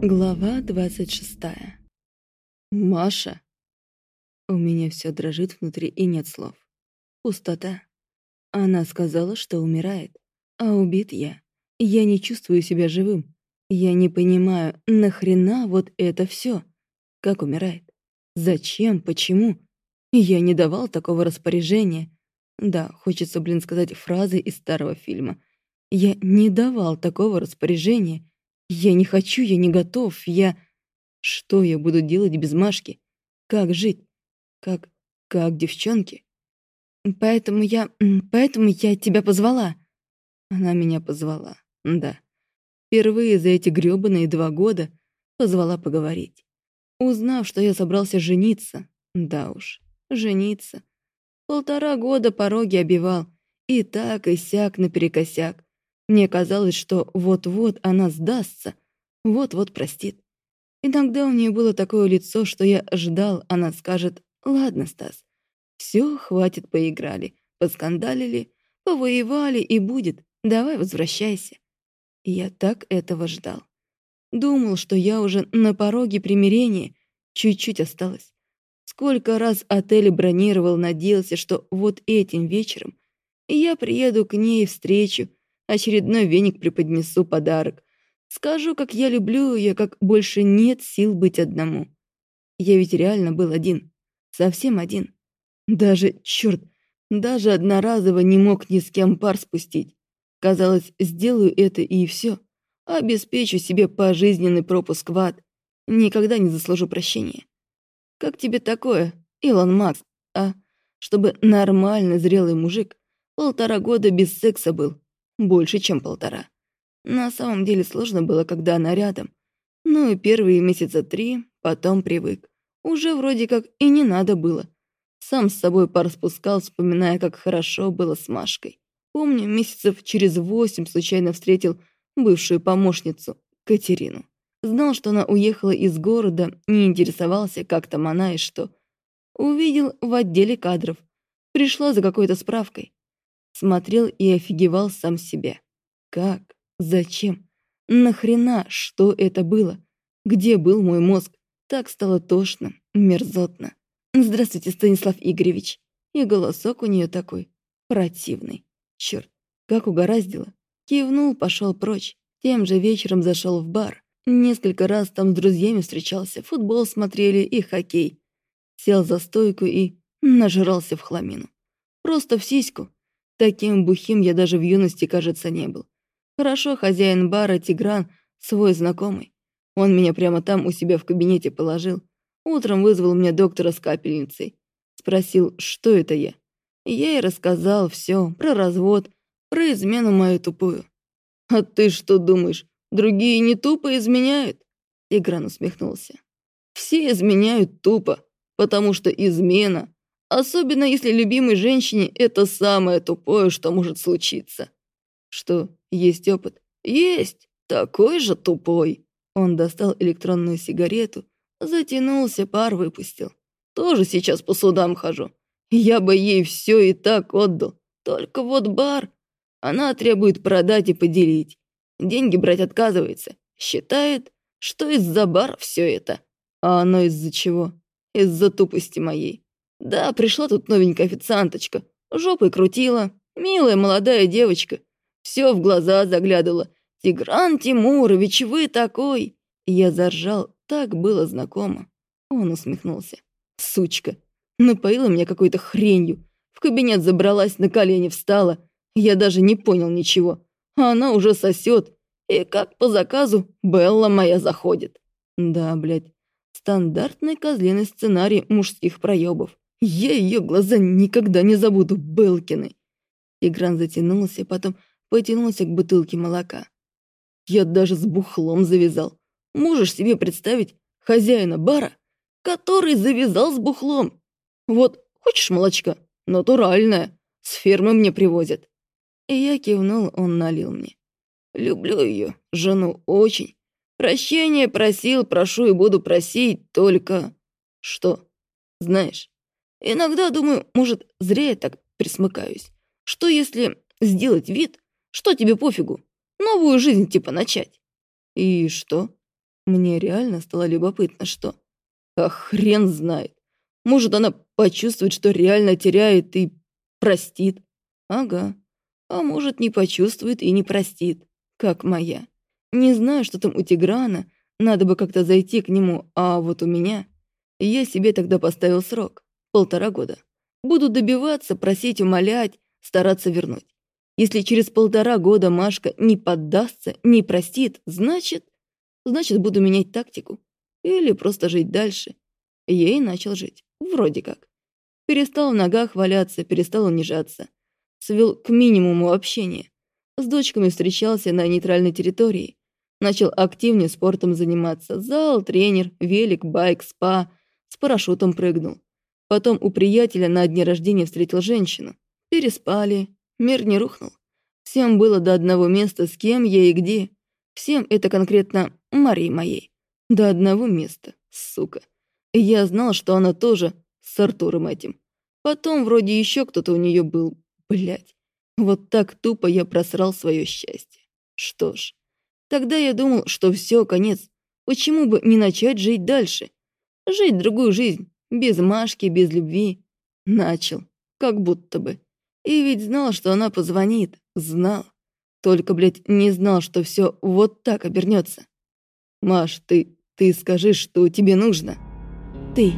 Глава 26. Маша. У меня все дрожит внутри и нет слов. Пустота. Она сказала, что умирает, а убит я. Я не чувствую себя живым. Я не понимаю, нахрена вот это все? Как умирает? Зачем? Почему? Я не давал такого распоряжения. Да, хочется, блин, сказать фразы из старого фильма. Я не давал такого распоряжения. Я не хочу, я не готов, я... Что я буду делать без Машки? Как жить? Как... как девчонки? Поэтому я... поэтому я тебя позвала. Она меня позвала, да. Впервые за эти грёбаные два года позвала поговорить. Узнав, что я собрался жениться, да уж, жениться. Полтора года пороги обивал, и так, и сяк наперекосяк. Мне казалось, что вот-вот она сдастся, вот-вот простит. Иногда у нее было такое лицо, что я ждал, она скажет «Ладно, Стас, все, хватит, поиграли, поскандалили, повоевали и будет, давай возвращайся». Я так этого ждал. Думал, что я уже на пороге примирения, чуть-чуть осталось. Сколько раз отель бронировал, надеялся, что вот этим вечером я приеду к ней встречу, Очередной веник преподнесу подарок. Скажу, как я люблю ее, как больше нет сил быть одному. Я ведь реально был один. Совсем один. Даже, черт, даже одноразово не мог ни с кем пар спустить. Казалось, сделаю это и все. Обеспечу себе пожизненный пропуск в ад. Никогда не заслужу прощения. Как тебе такое, Илон Макс, а? Чтобы нормальный зрелый мужик полтора года без секса был, больше, чем полтора. На самом деле сложно было, когда она рядом. Ну и первые месяца три, потом привык. Уже вроде как и не надо было. Сам с собой пар спускал, вспоминая, как хорошо было с Машкой. Помню, месяцев через восемь случайно встретил бывшую помощницу, Катерину. Знал, что она уехала из города, не интересовался, как там она и что. Увидел в отделе кадров. Пришла за какой-то справкой. Смотрел и офигевал сам себе. Как? Зачем? Нахрена? Что это было? Где был мой мозг? Так стало тошно, мерзотно. «Здравствуйте, Станислав Игоревич». И голосок у нее такой, противный. Черт, как угораздило. Кивнул, пошел прочь. Тем же вечером зашел в бар. Несколько раз там с друзьями встречался, футбол смотрели и хоккей. Сел за стойку и нажрался в хламину. Просто в сиську. Таким бухим я даже в юности, кажется, не был. Хорошо, хозяин бара Тигран, свой знакомый. Он меня прямо там у себя в кабинете положил. Утром вызвал мне доктора с капельницей. Спросил, что это я. Я и рассказал все про развод, про измену мою тупую. «А ты что думаешь, другие не тупо изменяют?» Тигран усмехнулся. «Все изменяют тупо, потому что измена Особенно если любимой женщине это самое тупое, что может случиться. Что, есть опыт? Есть! Такой же тупой. Он достал электронную сигарету, затянулся, пар выпустил. Тоже сейчас по судам хожу. Я бы ей все и так отдал. Только вот бар. Она требует продать и поделить. Деньги брать отказывается. Считает, что из-за бара все это. А оно из-за чего? Из-за тупости моей. Да, пришла тут новенькая официанточка. Жопой крутила. Милая молодая девочка. Все в глаза заглядывала. «Тигран Тимурович, вы такой!» Я заржал, так было знакомо. Он усмехнулся. «Сучка! Напоила меня какой-то хренью. В кабинет забралась, на колени встала. Я даже не понял ничего. А она уже сосет. И как по заказу Белла моя заходит. Да, блядь, стандартный козлиный сценарий мужских проебов. Я ее глаза никогда не забуду, Белкины. Игран затянулся, потом потянулся к бутылке молока. Я даже с бухлом завязал. Можешь себе представить хозяина бара, который завязал с бухлом? Вот, хочешь молочка? Натуральное. С фермы мне привозят. И я кивнул, он налил мне. Люблю ее, жену, очень. Прощения просил, прошу и буду просить, только... Что? Знаешь, Иногда думаю, может, зря я так присмыкаюсь. Что если сделать вид, что тебе пофигу, новую жизнь типа начать? И что? Мне реально стало любопытно, что... А хрен знает. Может, она почувствует, что реально теряет и простит. Ага. А может, не почувствует и не простит, как моя. Не знаю, что там у Тиграна, надо бы как-то зайти к нему, а вот у меня... Я себе тогда поставил срок. Полтора года. Буду добиваться, просить, умолять, стараться вернуть. Если через полтора года Машка не поддастся, не простит, значит... Значит, буду менять тактику. Или просто жить дальше. Я и начал жить. Вроде как. Перестал в ногах валяться, перестал унижаться. Свел к минимуму общения. С дочками встречался на нейтральной территории. Начал активнее спортом заниматься. Зал, тренер, велик, байк, спа. С парашютом прыгнул. Потом у приятеля на дне рождения встретил женщину. Переспали. Мир не рухнул. Всем было до одного места, с кем я и где. Всем это конкретно Марии моей. До одного места, сука. Я знал, что она тоже с Артуром этим. Потом вроде еще кто-то у нее был. Блять. Вот так тупо я просрал свое счастье. Что ж, тогда я думал, что все, конец. Почему бы не начать жить дальше? Жить другую жизнь, без Машки, без любви. Начал, как будто бы. И ведь знал, что она позвонит. Знал. Только, блядь, не знал, что все вот так обернется. Маш, ты, ты скажи, что тебе нужно. Ты